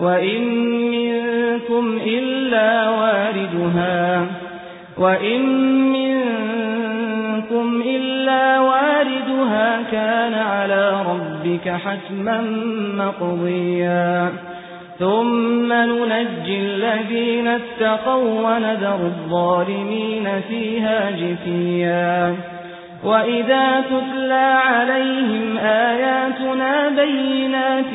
وَإِن مِّنكُمْ إِلَّا وَارِدُهَا وَإِن مِّنكُمْ إِلَّا وَارِدُهَا كَانَ عَلَى رَبِّكَ حَتْمًا مَّقْضِيًّا. ثُمَّ نُنَجِّي الَّذِينَ اتَّقَوْا وَنَذَرُ الظَّالِمِينَ فِيهَا جِثِيًّا. وَإِذَا تُتْلَى عَلَيْهِمْ آيَاتُنَا بَيِّنَاتٍ